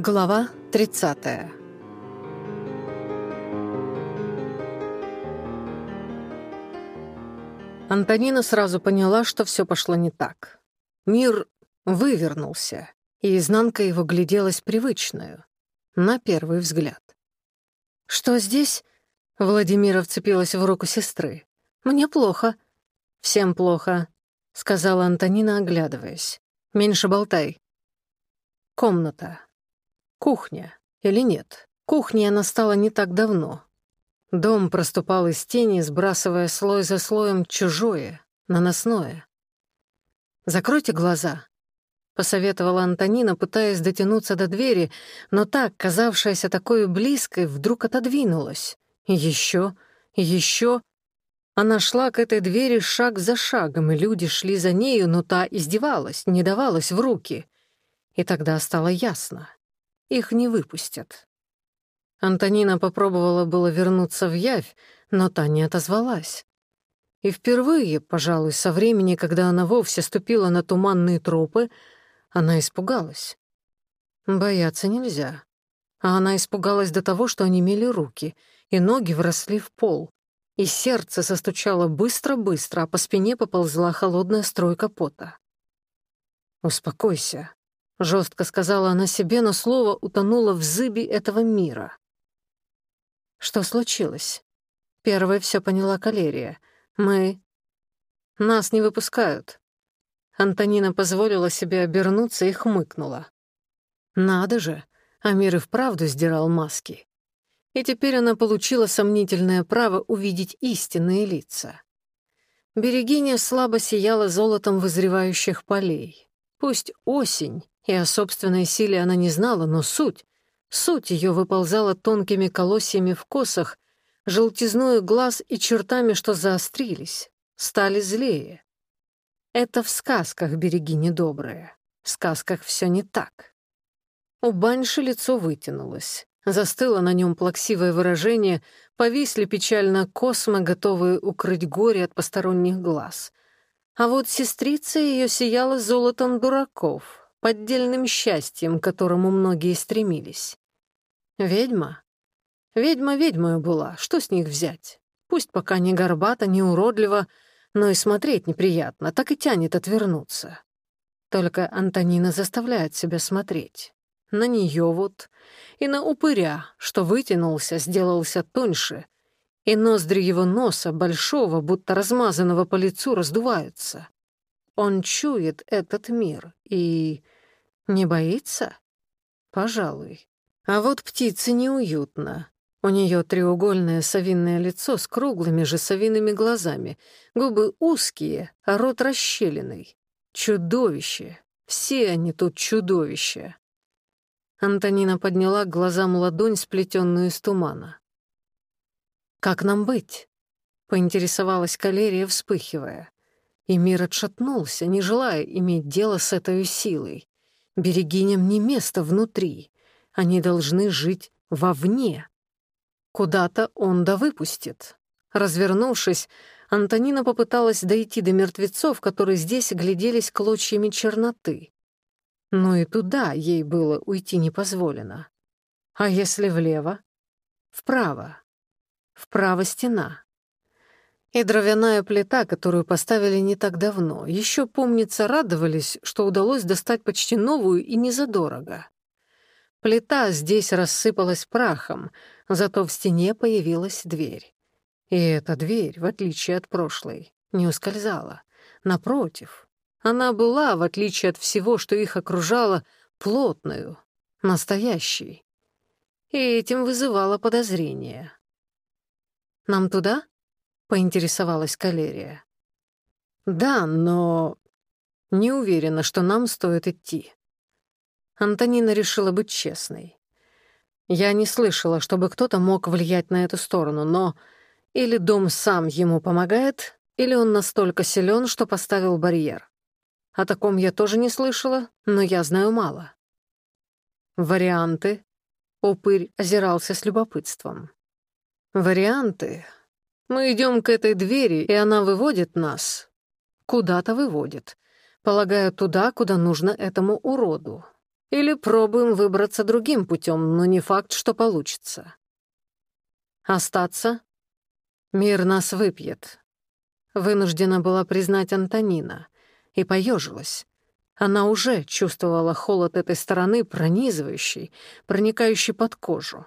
Глава 30 Антонина сразу поняла, что все пошло не так. Мир вывернулся, и изнанка его гляделась привычную, на первый взгляд. «Что здесь?» — Владимира вцепилась в руку сестры. «Мне плохо». «Всем плохо», — сказала Антонина, оглядываясь. «Меньше болтай». Комната. Кухня. Или нет? Кухней она стала не так давно. Дом проступал из тени, сбрасывая слой за слоем чужое, наносное. «Закройте глаза», — посоветовала Антонина, пытаясь дотянуться до двери, но так, казавшаяся такой близкой, вдруг отодвинулась. Еще, еще. Она шла к этой двери шаг за шагом, и люди шли за нею, но та издевалась, не давалась в руки. И тогда стало ясно. их не выпустят. Антонина попробовала было вернуться в явь, но та не отозвалась. И впервые, пожалуй, со времени, когда она вовсе ступила на туманные тропы, она испугалась. Бояться нельзя. А она испугалась до того, что они мели руки, и ноги вросли в пол, и сердце состучало быстро-быстро, а по спине поползла холодная стройка пота. «Успокойся», жестко сказала она себе, но слово утонуло в зыбе этого мира. Что случилось? Первой все поняла Калерия. Мы... Нас не выпускают. Антонина позволила себе обернуться и хмыкнула. Надо же, Амир и вправду сдирал маски. И теперь она получила сомнительное право увидеть истинные лица. Берегиня слабо сияла золотом вызревающих полей. Пусть осень, и о собственной силе она не знала, но суть Суть ее выползала тонкими колосьями в косах, желтизною глаз и чертами, что заострились, стали злее. Это в сказках береги недобрые, в сказках все не так. У Банши лицо вытянулось, застыло на нем плаксивое выражение, повисли печально космы, готовые укрыть горе от посторонних глаз. А вот сестрица ее сияла золотом дураков, поддельным счастьем, к которому многие стремились. Ведьма? Ведьма ведьмою была, что с них взять? Пусть пока не горбата, не уродлива, но и смотреть неприятно, так и тянет отвернуться. Только Антонина заставляет себя смотреть. На нее вот, и на упыря, что вытянулся, сделался тоньше, и ноздри его носа, большого, будто размазанного по лицу, раздуваются. Он чует этот мир и... не боится? Пожалуй. А вот птице неуютно. У нее треугольное совиное лицо с круглыми же совиными глазами, губы узкие, а рот расщелиный. Чудовище. Все они тут чудовища. Антонина подняла к глазам ладонь, сплетенную из тумана. «Как нам быть?» — поинтересовалась Калерия, вспыхивая. И мир отшатнулся, не желая иметь дело с этой силой. Берегиням не место внутри. Они должны жить вовне. Куда-то он да выпустит. Развернувшись, Антонина попыталась дойти до мертвецов, которые здесь гляделись клочьями черноты. Но и туда ей было уйти не позволено. А если влево? Вправо. Вправо стена. И дровяная плита, которую поставили не так давно, еще, помнится, радовались, что удалось достать почти новую и незадорого. Плита здесь рассыпалась прахом, зато в стене появилась дверь. И эта дверь, в отличие от прошлой, не ускользала. Напротив, она была, в отличие от всего, что их окружало, плотную, настоящей. И этим вызывало подозрение. «Нам туда?» — поинтересовалась Калерия. «Да, но не уверена, что нам стоит идти». Антонина решила быть честной. Я не слышала, чтобы кто-то мог влиять на эту сторону, но или дом сам ему помогает, или он настолько силен, что поставил барьер. О таком я тоже не слышала, но я знаю мало. Варианты. Упырь озирался с любопытством. Варианты. Мы идем к этой двери, и она выводит нас. Куда-то выводит. Полагаю, туда, куда нужно этому уроду. Или пробуем выбраться другим путем, но не факт, что получится. Остаться? Мир нас выпьет. Вынуждена была признать Антонина. И поежилась. Она уже чувствовала холод этой стороны, пронизывающий, проникающий под кожу.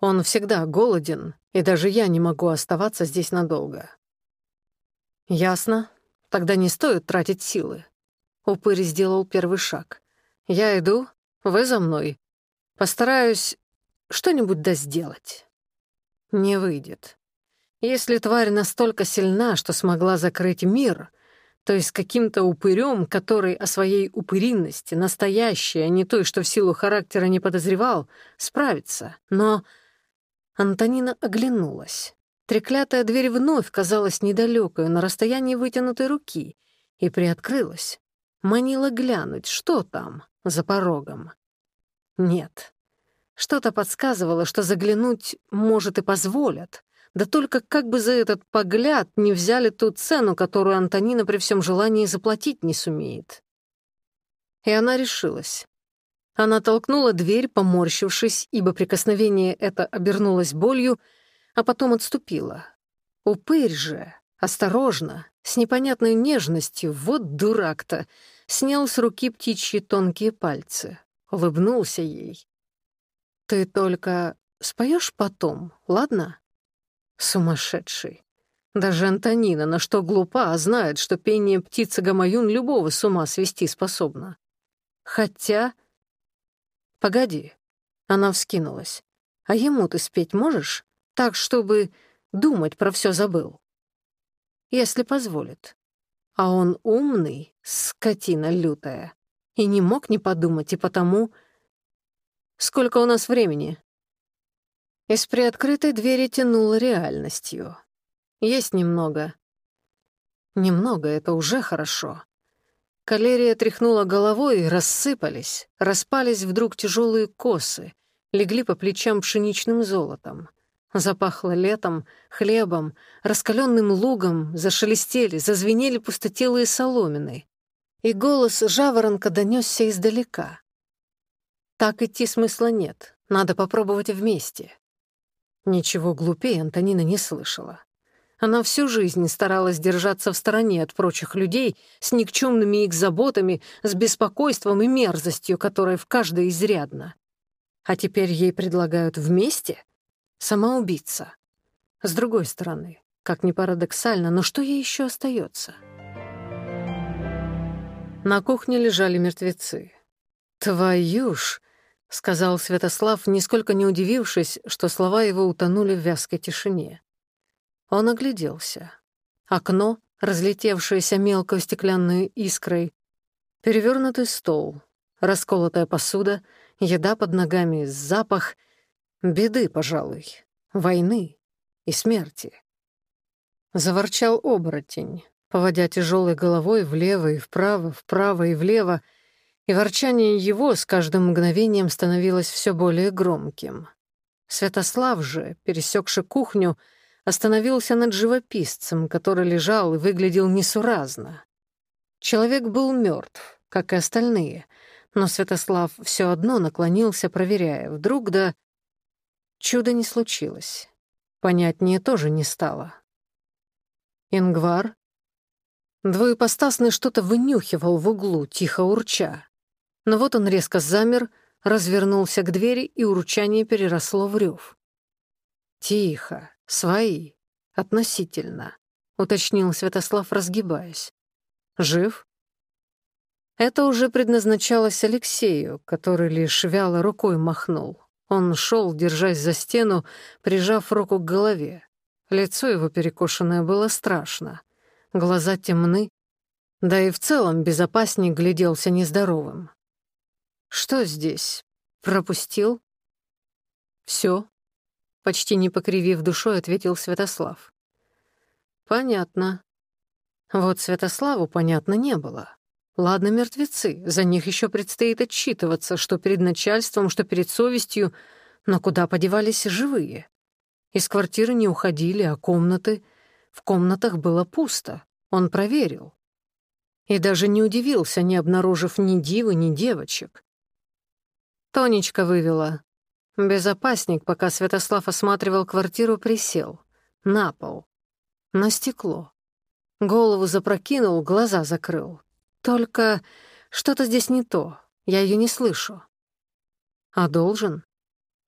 Он всегда голоден, и даже я не могу оставаться здесь надолго. Ясно. Тогда не стоит тратить силы. Упырь сделал первый шаг. Я иду, вы за мной. Постараюсь что-нибудь да сделать. Не выйдет. Если тварь настолько сильна, что смогла закрыть мир, то есть каким-то упырем, который о своей упыринности, настоящей, а не той, что в силу характера не подозревал, справится. Но Антонина оглянулась. Треклятая дверь вновь казалась недалекой, на расстоянии вытянутой руки, и приоткрылась. Манила глянуть, что там, за порогом. Нет. Что-то подсказывало, что заглянуть, может, и позволят. Да только как бы за этот погляд не взяли ту цену, которую Антонина при всем желании заплатить не сумеет. И она решилась. Она толкнула дверь, поморщившись, ибо прикосновение это обернулось болью, а потом отступила. Упырь же, осторожно, с непонятной нежностью, вот дурак-то, снял с руки птичьи тонкие пальцы, улыбнулся ей. «Ты только споешь потом, ладно?» Сумасшедший. Даже Антонина, на что глупа, а знает, что пение птицы Гамаюн любого с ума свести способна. Хотя Погоди. Она вскинулась. А ему ты спеть можешь? Так, чтобы думать про все забыл. Если позволит. А он умный, скотина лютая. И не мог не подумать, и потому... Сколько у нас времени? Из приоткрытой двери тянуло реальностью. Есть немного. Немного — это уже хорошо. Калерия тряхнула головой и рассыпались, распались вдруг тяжелые косы, легли по плечам пшеничным золотом. Запахло летом, хлебом, раскаленным лугом, зашелестели, зазвенели пустотелые соломины. И голос жаворонка донесся издалека. «Так идти смысла нет, надо попробовать вместе». Ничего глупее Антонина не слышала. Она всю жизнь старалась держаться в стороне от прочих людей с никчемными их заботами, с беспокойством и мерзостью, которая в каждой изрядна. А теперь ей предлагают вместе самоубиться. С другой стороны, как ни парадоксально, но что ей еще остается? На кухне лежали мертвецы. «Твою ж!» — сказал Святослав, нисколько не удивившись, что слова его утонули в вязкой тишине. Он огляделся. Окно, разлетевшееся мелко стеклянные искрой, перевернутый стол, расколотая посуда, еда под ногами, запах беды, пожалуй, войны и смерти. Заворчал оборотень, поводя тяжелой головой влево и вправо, вправо и влево, и ворчание его с каждым мгновением становилось все более громким. Святослав же, пересекший кухню, — остановился над живописцем, который лежал и выглядел несуразно. Человек был мертв, как и остальные, но Святослав все одно наклонился, проверяя, вдруг да... Чудо не случилось. Понятнее тоже не стало. Ингвар? Двоепостасный что-то вынюхивал в углу, тихо урча. Но вот он резко замер, развернулся к двери, и урчание переросло в рев. «Тихо, свои, относительно», — уточнил Святослав, разгибаясь. «Жив?» Это уже предназначалось Алексею, который лишь вяло рукой махнул. Он шел, держась за стену, прижав руку к голове. Лицо его перекошенное было страшно. Глаза темны, да и в целом безопасник гляделся нездоровым. «Что здесь? Пропустил?» «Все», — почти не покривив душой, ответил Святослав. «Понятно». Вот Святославу понятно не было. Ладно, мертвецы, за них еще предстоит отчитываться, что перед начальством, что перед совестью, но куда подевались живые? Из квартиры не уходили, а комнаты... В комнатах было пусто. Он проверил. И даже не удивился, не обнаружив ни дивы, ни девочек. Тонечка вывела. Безопасник, пока Святослав осматривал квартиру, присел. На пол. На стекло. Голову запрокинул, глаза закрыл. Только что-то здесь не то. Я ее не слышу. А должен?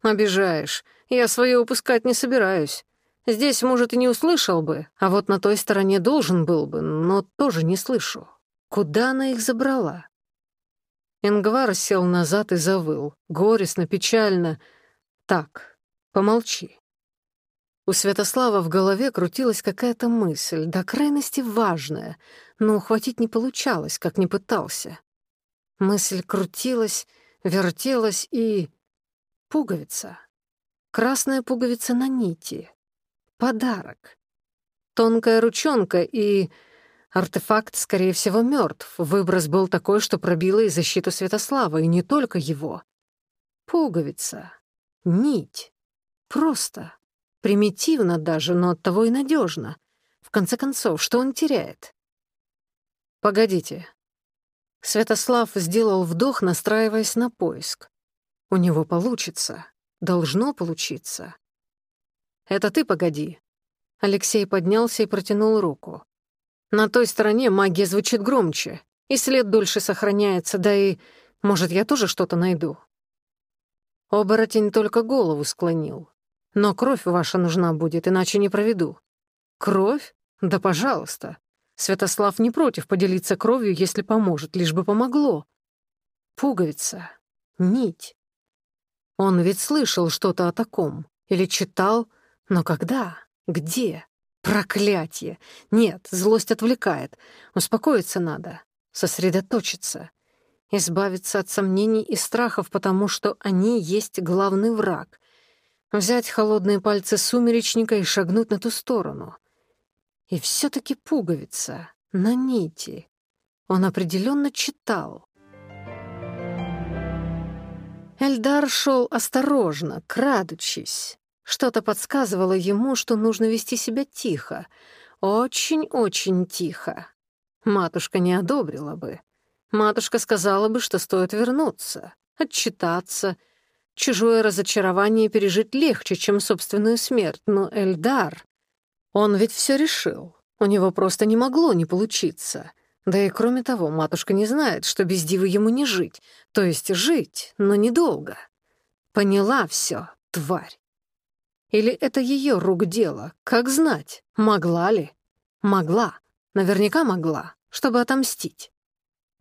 Обижаешь. Я свое упускать не собираюсь. Здесь, может, и не услышал бы, а вот на той стороне должен был бы, но тоже не слышу. Куда она их забрала? Ингвар сел назад и завыл. Горестно, печально. Так, помолчи. У Святослава в голове крутилась какая-то мысль, до крайности важная, но ухватить не получалось, как не пытался. Мысль крутилась, вертелась и... Пуговица. Красная пуговица на нити. Подарок. Тонкая ручонка и... Артефакт, скорее всего, мертв. Выброс был такой, что пробило и защиту Святослава, и не только его. Пуговица. Нить. Просто. Примитивно даже, но оттого и надежно. В конце концов, что он теряет? Погодите. Святослав сделал вдох, настраиваясь на поиск. У него получится. Должно получиться. «Это ты погоди». Алексей поднялся и протянул руку. На той стороне магия звучит громче, и след дольше сохраняется, да и, может, я тоже что-то оборотень не только голову склонил. Но кровь ваша нужна будет, иначе не проведу. Кровь? Да пожалуйста. Святослав не против поделиться кровью, если поможет, лишь бы помогло. Пуговица. Нить. Он ведь слышал что-то о таком. Или читал. Но когда? Где? Проклятье! Нет, злость отвлекает. Успокоиться надо. Сосредоточиться. избавиться от сомнений и страхов, потому что они есть главный враг. Взять холодные пальцы сумеречника и шагнуть на ту сторону. И все таки пуговица на нити. Он определенно читал. Эльдар шел осторожно, крадучись. Что-то подсказывало ему, что нужно вести себя тихо. Очень-очень тихо. Матушка не одобрила бы. Матушка сказала бы, что стоит вернуться, отчитаться. Чужое разочарование пережить легче, чем собственную смерть. Но Эльдар... Он ведь все решил. У него просто не могло не получиться. Да и кроме того, матушка не знает, что без дивы ему не жить. То есть жить, но недолго. Поняла все, тварь. Или это ее рук дело? Как знать?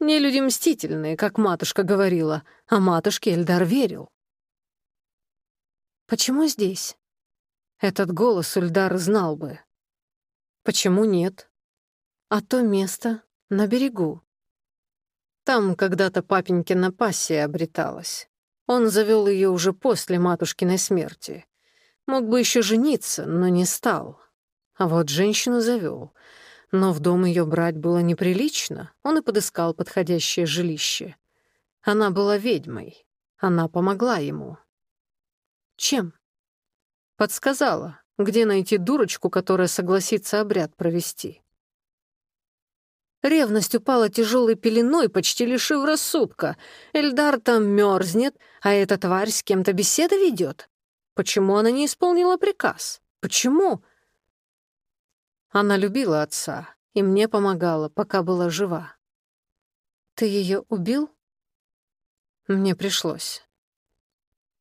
Могла ли? Могла. Наверняка могла, чтобы отомстить. Не люди мстительные, как матушка говорила, а матушке Эльдар верил. Почему здесь? Этот голос Ульдар знал бы. Почему нет? А то место на берегу. Там когда-то папенькина пассия обреталась. Он завел ее уже после матушкиной смерти. Мог бы еще жениться, но не стал. А вот женщину завел. Но в дом ее брать было неприлично, он и подыскал подходящее жилище. Она была ведьмой. Она помогла ему. Чем? Подсказала, где найти дурочку, которая согласится обряд провести. Ревность упала тяжелой пеленой, почти лишив рассудка. Эльдар там мерзнет, а эта тварь с кем-то беседы ведет. Почему она не исполнила приказ? Почему? Она любила отца и мне помогала, пока была жива. Ты ее убил? Мне пришлось.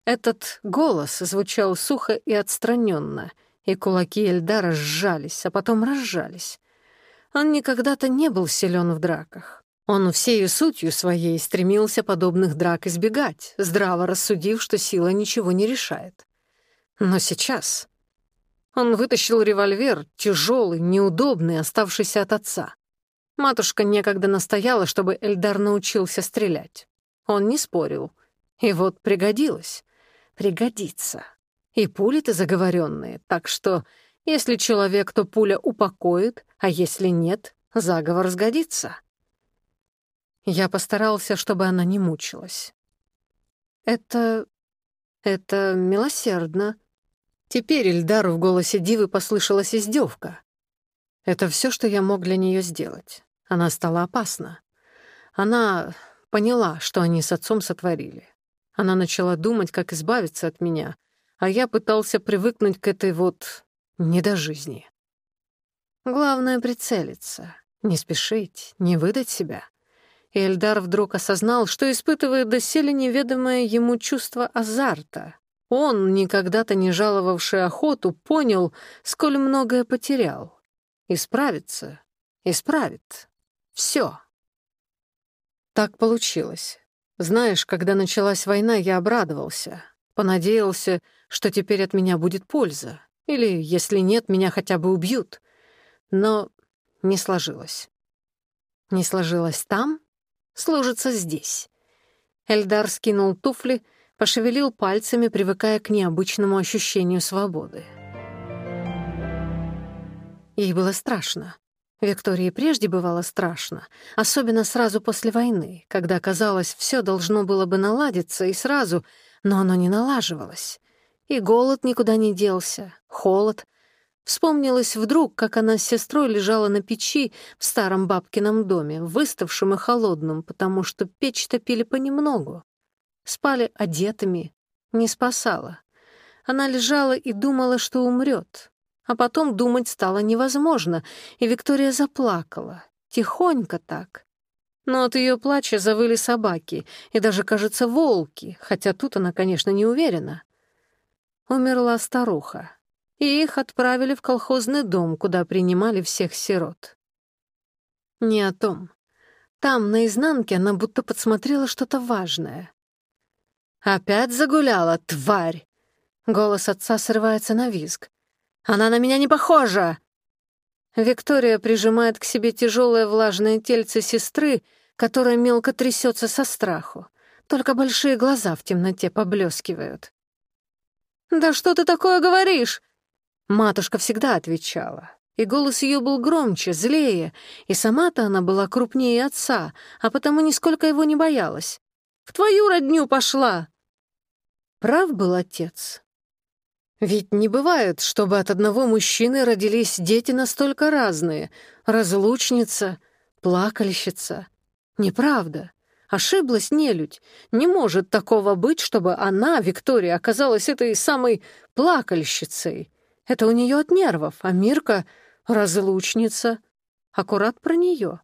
Этот голос звучал сухо и отстраненно, и кулаки Эльдара сжались, а потом разжались. Он никогда-то не был силен в драках. Он всею сутью своей стремился подобных драк избегать, здраво рассудив, что сила ничего не решает. Но сейчас он вытащил револьвер, тяжелый, неудобный, оставшийся от отца. Матушка некогда настояла, чтобы Эльдар научился стрелять. Он не спорил. И вот пригодилось. Пригодится. И пули-то заговоренные, так что если человек, то пуля упокоит, а если нет, заговор сгодится. Я постарался, чтобы она не мучилась. «Это... это милосердно», Теперь Ильдару в голосе Дивы послышалась издевка. Это все, что я мог для нее сделать. Она стала опасна. Она поняла, что они с отцом сотворили. Она начала думать, как избавиться от меня, а я пытался привыкнуть к этой вот недожизни. Главное — прицелиться, не спешить, не выдать себя. И Эльдар вдруг осознал, что испытывает доселе неведомое ему чувство азарта. Он, никогда-то не жаловавший охоту, понял, сколь многое потерял. Исправится, исправит. Все. Так получилось. Знаешь, когда началась война, я обрадовался. Понадеялся, что теперь от меня будет польза. Или, если нет, меня хотя бы убьют. Но не сложилось. Не сложилось там, сложится здесь. Эльдар скинул туфли, пошевелил пальцами, привыкая к необычному ощущению свободы. Ей было страшно. Виктории прежде бывало страшно, особенно сразу после войны, когда, казалось, все должно было бы наладиться и сразу, но оно не налаживалось. И голод никуда не делся, холод — Вспомнилось вдруг, как она с сестрой лежала на печи в старом бабкином доме, выставшем и холодном, потому что печь топили понемногу. спали одетыми, не спасала Она лежала и думала, что умрет. А потом думать стало невозможно, и Виктория заплакала. Тихонько так. Но от ее плача завыли собаки, и даже, кажется, волки, хотя тут она, конечно, не уверена. Умерла старуха, и их отправили в колхозный дом, куда принимали всех сирот. Не о том. Там, наизнанке, она будто подсмотрела что-то важное. «Опять загуляла, тварь!» Голос отца срывается на визг. «Она на меня не похожа!» Виктория прижимает к себе тяжелое влажное тельце сестры, которая мелко трясется со страху. Только большие глаза в темноте поблескивают. «Да что ты такое говоришь?» Матушка всегда отвечала, и голос ее был громче, злее, и сама-то она была крупнее отца, а потому нисколько его не боялась. «В твою родню пошла!» Прав был отец. Ведь не бывает, чтобы от одного мужчины родились дети настолько разные. Разлучница, плакальщица. Неправда. Ошиблась нелюдь. Не может такого быть, чтобы она, Виктория, оказалась этой самой плакальщицей. Это у нее от нервов, а Мирка — разлучница. Аккурат про нее.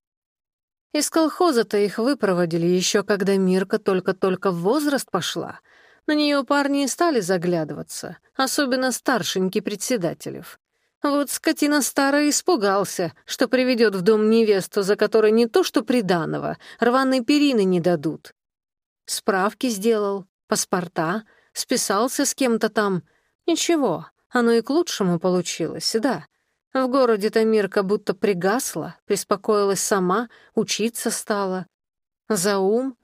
Из колхоза-то их выпроводили еще когда Мирка только-только в возраст пошла. На нее парни и стали заглядываться, особенно старшенький председателев. Вот скотина старая испугался, что приведет в дом невесту, за которой не то что приданого, рваной перины не дадут. Справки сделал, паспорта, списался с кем-то там. Ничего, оно и к лучшему получилось, да. В городе-то Мирка будто пригасла, приспокоилась сама, учиться стала. За ум?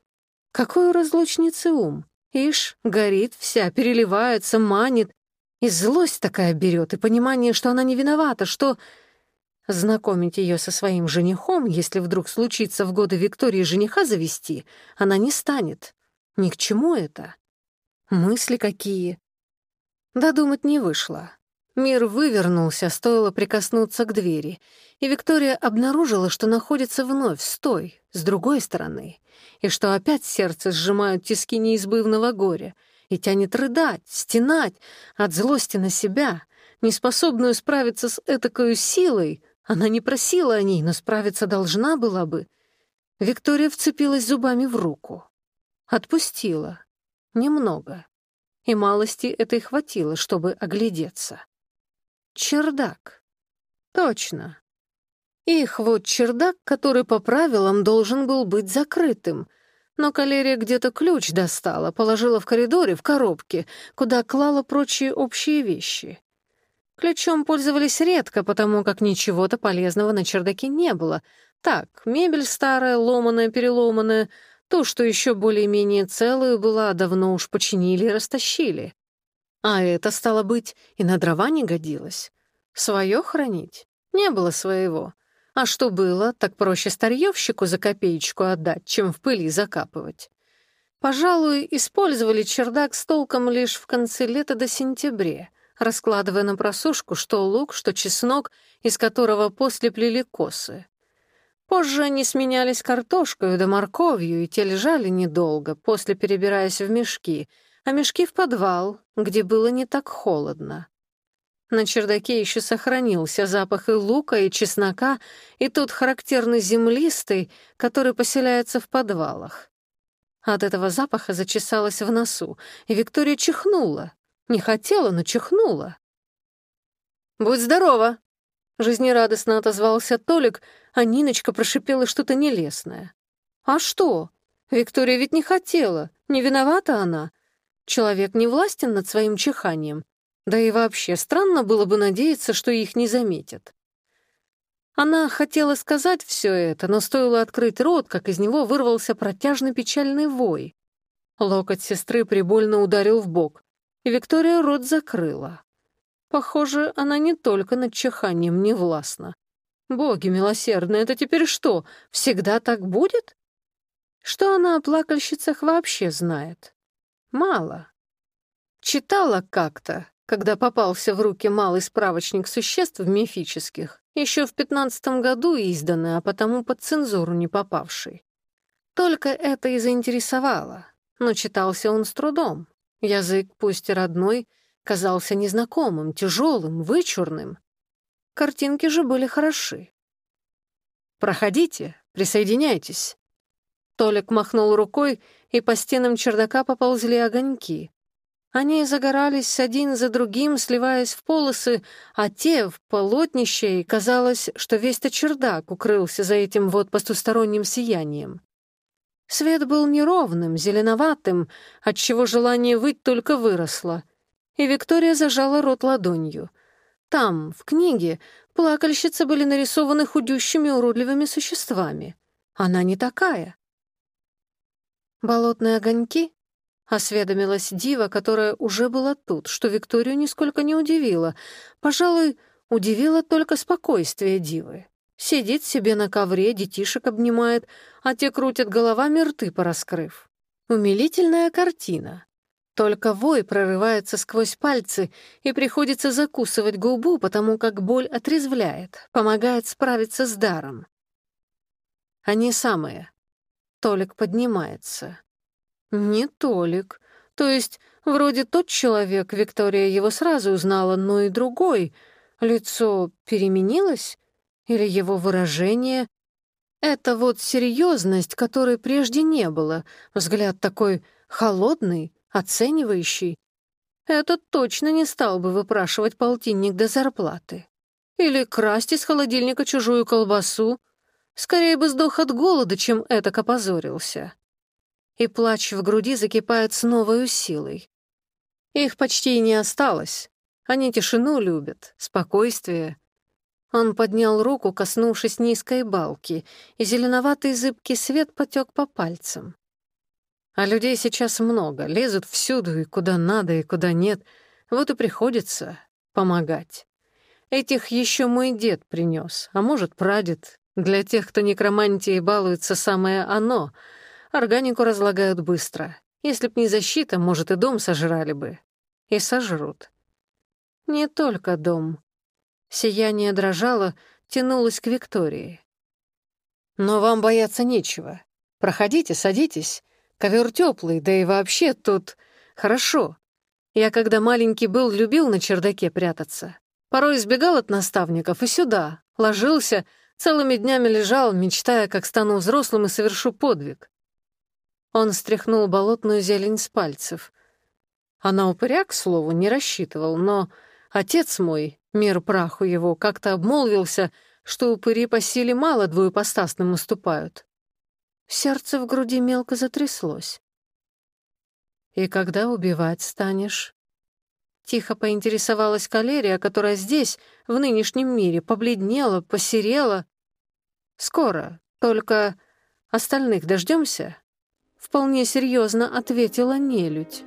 Какой у разлучницы ум? Ишь, горит вся, переливается, манит. И злость такая берет, и понимание, что она не виновата, что... Знакомить ее со своим женихом, если вдруг случится в годы Виктории жениха завести, она не станет. Ни к чему это. Мысли какие. Додумать не вышло. Мир вывернулся, стоило прикоснуться к двери, и Виктория обнаружила, что находится вновь с той, с другой стороны, и что опять сердце сжимают тиски неизбывного горя и тянет рыдать, стенать от злости на себя, неспособную справиться с этакою силой. Она не просила о ней, но справиться должна была бы. Виктория вцепилась зубами в руку. Отпустила. Немного. И малости этой хватило, чтобы оглядеться. Чердак. Точно. Их вот чердак, который по правилам должен был быть закрытым, но калерия где-то ключ достала, положила в коридоре в коробке, куда клала прочие общие вещи. Ключом пользовались редко, потому как ничего-то полезного на чердаке не было. Так, мебель старая, ломаная, переломанная — то, что еще более-менее целую была, давно уж починили и растащили. А это, стало быть, и на дрова не годилось. Свое хранить? Не было своего. А что было, так проще старьевщику за копеечку отдать, чем в пыли закапывать. Пожалуй, использовали чердак с толком лишь в конце лета до сентября, раскладывая на просушку что лук, что чеснок, из которого после плели косы. Позже они сменялись картошкой да морковью, и те лежали недолго, после перебираясь в мешки, а мешки в подвал, где было не так холодно. На чердаке еще сохранился запах и лука, и чеснока, и тот характерный землистый, который поселяется в подвалах. От этого запаха зачесалась в носу, и Виктория чихнула. Не хотела, но чихнула. «Будь здорова!» — жизнерадостно отозвался Толик, а Ниночка прошипела что-то нелестное. «А что? Виктория ведь не хотела, не виновата она. Человек не властен над своим чиханием. Да и вообще странно было бы надеяться, что их не заметят. Она хотела сказать все это, но стоило открыть рот, как из него вырвался протяжный печальный вой. Локоть сестры прибольно ударил в бок, и Виктория рот закрыла. Похоже, она не только над чиханием не властна. Боги милосердные, это теперь что, всегда так будет? Что она о плакальщицах вообще знает? мало. Читала как-то, когда попался в руки малый справочник существ мифических, еще в пятнадцатом году изданный, а потому под цензуру не попавший. Только это и заинтересовало, но читался он с трудом. Язык, пусть и родной, казался незнакомым, тяжелым, вычурным. Картинки же были хороши. «Проходите, присоединяйтесь», Толик махнул рукой, и по стенам чердака поползли огоньки. Они загорались один за другим, сливаясь в полосы, а те — в полотнище, и казалось, что весь-то чердак укрылся за этим вот потусторонним сиянием. Свет был неровным, зеленоватым, отчего желание выть только выросло. И Виктория зажала рот ладонью. Там, в книге, плакальщицы были нарисованы худющими уродливыми существами. Она не Болотные огоньки? Осведомилась Дива, которая уже была тут, что Викторию нисколько не удивило. Пожалуй, удивило только спокойствие Дивы. Сидит себе на ковре, детишек обнимает, а те крутят головами рты пораскрыв. Умилительная картина. Только вой прорывается сквозь пальцы, и приходится закусывать губу, потому как боль отрезвляет, помогает справиться с даром. Они самые. Толик поднимается. Не Толик. То есть, вроде тот человек, Виктория его сразу узнала, но и другой. Лицо переменилось? Или его выражение? Это вот серьезность, которой прежде не было. Взгляд такой холодный, оценивающий. Этот точно не стал бы выпрашивать полтинник до зарплаты. Или красть из холодильника чужую колбасу. Скорее бы сдох от голода, чем этак опозорился. И плач в груди закипает с новой силой. Их почти и не осталось. Они тишину любят, спокойствие. Он поднял руку, коснувшись низкой балки, и зеленоватый зыбкий свет потек по пальцам. А людей сейчас много, лезут всюду и куда надо, и куда нет. Вот и приходится помогать. Этих еще мой дед принес, а может, прадед, для тех, кто некромантией балуется, самое оно. Органику разлагают быстро. Если б не защита, может, и дом сожрали бы. И сожрут. Не только дом. Сияние дрожало, тянулось к Виктории. «Но вам бояться нечего. Проходите, садитесь. Ковер теплый, да и вообще тут хорошо. Я, когда маленький был, любил на чердаке прятаться. Порой избегал от наставников и сюда, ложился — Целыми днями лежал, мечтая, как стану взрослым и совершу подвиг. Он стряхнул болотную зелень с пальцев. Она упыря, к слову, не рассчитывал, но отец мой, мир праху его, как-то обмолвился, что упыри по силе мало двуепостасным уступают. Сердце в груди мелко затряслось. «И когда убивать станешь?» Тихо поинтересовалась калерия, которая здесь, в нынешнем мире, побледнела, посерела,«Скоро, только остальных дождемся?» вполне серьезно ответила нелюдь.